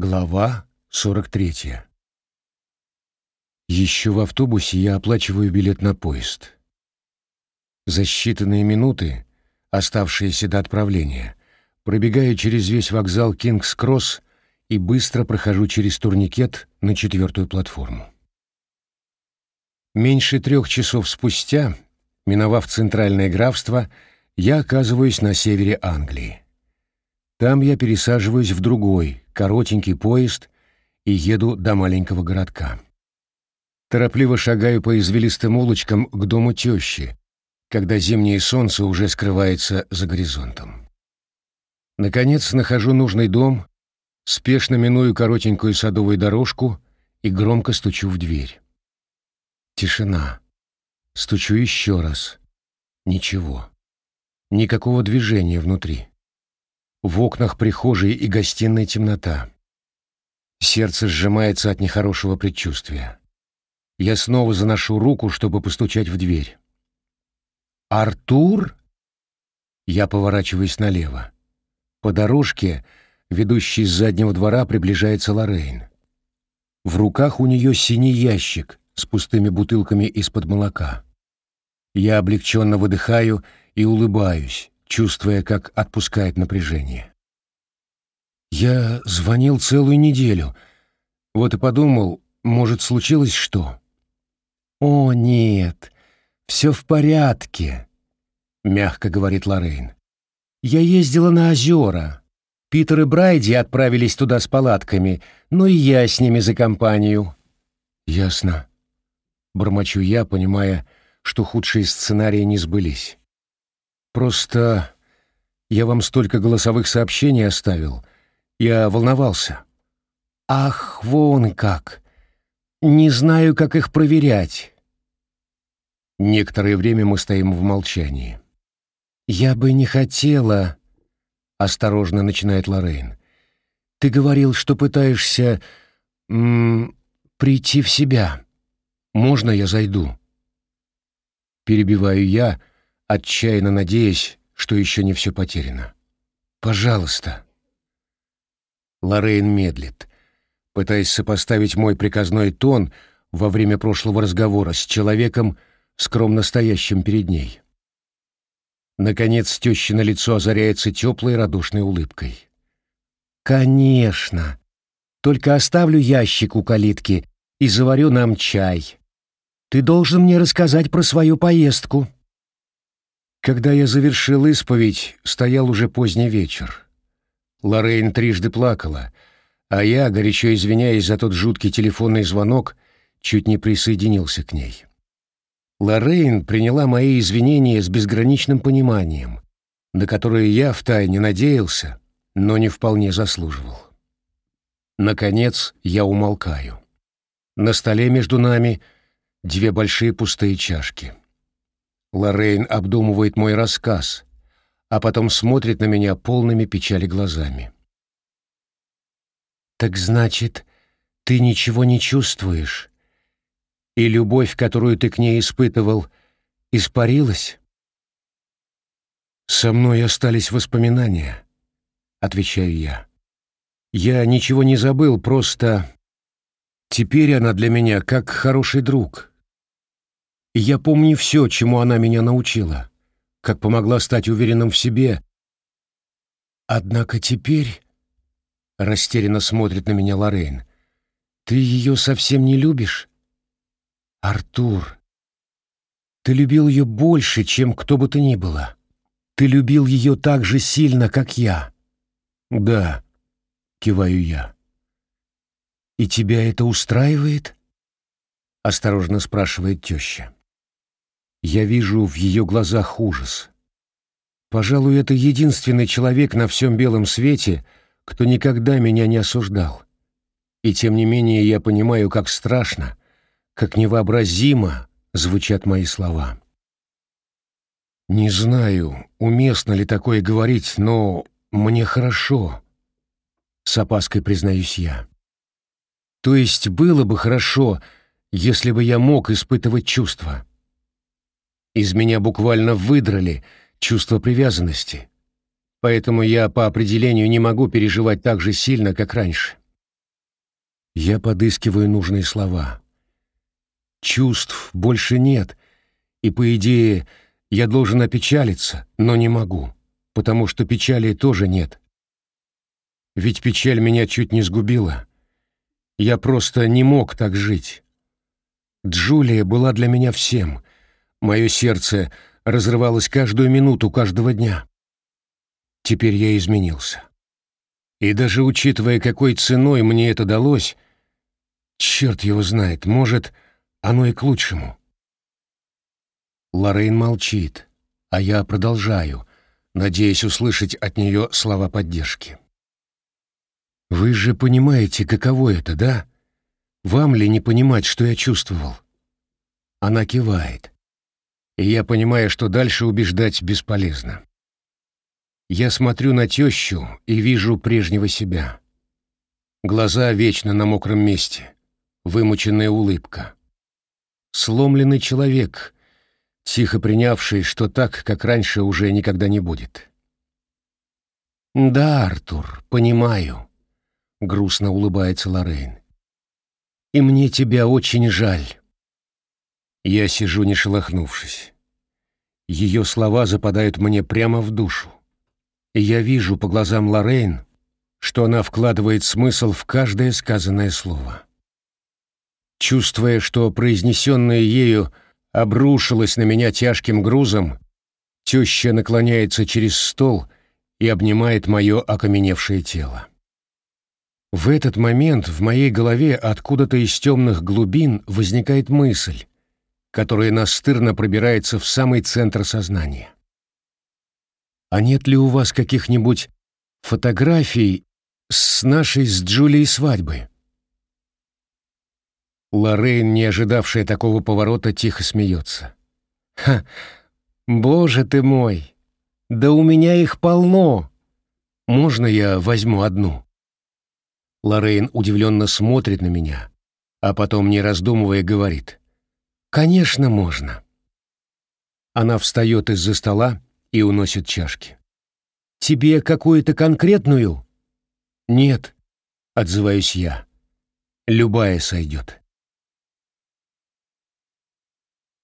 Глава 43. Еще в автобусе я оплачиваю билет на поезд. За считанные минуты, оставшиеся до отправления, пробегаю через весь вокзал Кингс-Кросс и быстро прохожу через турникет на четвертую платформу. Меньше трех часов спустя, миновав центральное графство, я оказываюсь на севере Англии. Там я пересаживаюсь в другой, коротенький поезд и еду до маленького городка. Торопливо шагаю по извилистым улочкам к дому тещи, когда зимнее солнце уже скрывается за горизонтом. Наконец нахожу нужный дом, спешно миную коротенькую садовую дорожку и громко стучу в дверь. Тишина. Стучу еще раз. Ничего. Никакого движения внутри. В окнах прихожей и гостиной темнота. Сердце сжимается от нехорошего предчувствия. Я снова заношу руку, чтобы постучать в дверь. «Артур?» Я поворачиваюсь налево. По дорожке, ведущей с заднего двора, приближается Лоррейн. В руках у нее синий ящик с пустыми бутылками из-под молока. Я облегченно выдыхаю и улыбаюсь, чувствуя, как отпускает напряжение. Я звонил целую неделю. Вот и подумал, может, случилось что? О, нет, все в порядке, мягко говорит Лорейн. Я ездила на озера. Питер и Брайди отправились туда с палатками, но и я с ними за компанию. Ясно. Бормочу я, понимая, что худшие сценарии не сбылись. Просто я вам столько голосовых сообщений оставил. Я волновался. Ах, вон как. Не знаю, как их проверять. Некоторое время мы стоим в молчании. Я бы не хотела, осторожно начинает Лорейн. Ты говорил, что пытаешься м прийти в себя. Можно я зайду? Перебиваю я, отчаянно надеясь, что еще не все потеряно. «Пожалуйста». Лоррейн медлит, пытаясь сопоставить мой приказной тон во время прошлого разговора с человеком, скромно стоящим перед ней. Наконец тещино лицо озаряется теплой радушной улыбкой. «Конечно. Только оставлю ящик у калитки и заварю нам чай. Ты должен мне рассказать про свою поездку». Когда я завершил исповедь, стоял уже поздний вечер. Лоррейн трижды плакала, а я, горячо извиняясь за тот жуткий телефонный звонок, чуть не присоединился к ней. Лоррейн приняла мои извинения с безграничным пониманием, на которое я втайне надеялся, но не вполне заслуживал. Наконец я умолкаю. На столе между нами две большие пустые чашки — Лоррейн обдумывает мой рассказ, а потом смотрит на меня полными печали глазами. «Так значит, ты ничего не чувствуешь? И любовь, которую ты к ней испытывал, испарилась?» «Со мной остались воспоминания», — отвечаю я. «Я ничего не забыл, просто...» Теперь она для меня как хороший друг, я помню все, чему она меня научила, как помогла стать уверенным в себе. Однако теперь, — растерянно смотрит на меня Лоррейн, — ты ее совсем не любишь? Артур, ты любил ее больше, чем кто бы то ни было. Ты любил ее так же сильно, как я. Да, — киваю я. И тебя это устраивает? — осторожно спрашивает теща. Я вижу в ее глазах ужас. Пожалуй, это единственный человек на всем белом свете, кто никогда меня не осуждал. И тем не менее я понимаю, как страшно, как невообразимо звучат мои слова. Не знаю, уместно ли такое говорить, но мне хорошо. С опаской признаюсь я. То есть было бы хорошо, если бы я мог испытывать чувства. Из меня буквально выдрали чувство привязанности. Поэтому я по определению не могу переживать так же сильно, как раньше. Я подыскиваю нужные слова. Чувств больше нет, и, по идее, я должен опечалиться, но не могу, потому что печали тоже нет. Ведь печаль меня чуть не сгубила. Я просто не мог так жить. Джулия была для меня всем. Мое сердце разрывалось каждую минуту каждого дня. Теперь я изменился. И даже учитывая, какой ценой мне это далось, черт его знает, может, оно и к лучшему. Лоррейн молчит, а я продолжаю, надеясь услышать от нее слова поддержки. «Вы же понимаете, каково это, да? Вам ли не понимать, что я чувствовал?» Она кивает, и я понимаю, что дальше убеждать бесполезно. Я смотрю на тещу и вижу прежнего себя. Глаза вечно на мокром месте, вымученная улыбка. Сломленный человек, тихо принявший, что так, как раньше, уже никогда не будет. «Да, Артур, понимаю», — грустно улыбается Лоррейн. «И мне тебя очень жаль». Я сижу, не шелохнувшись. Ее слова западают мне прямо в душу и я вижу по глазам Лоррейн, что она вкладывает смысл в каждое сказанное слово. Чувствуя, что произнесенное ею обрушилось на меня тяжким грузом, теща наклоняется через стол и обнимает мое окаменевшее тело. В этот момент в моей голове откуда-то из темных глубин возникает мысль, которая настырно пробирается в самый центр сознания. А нет ли у вас каких-нибудь фотографий с нашей с Джулией свадьбы?» Лоррейн, не ожидавшая такого поворота, тихо смеется. «Ха! Боже ты мой! Да у меня их полно! Можно я возьму одну?» Лоррейн удивленно смотрит на меня, а потом, не раздумывая, говорит. «Конечно, можно». Она встает из-за стола, и уносит чашки. «Тебе какую-то конкретную?» «Нет», — отзываюсь я. «Любая сойдет».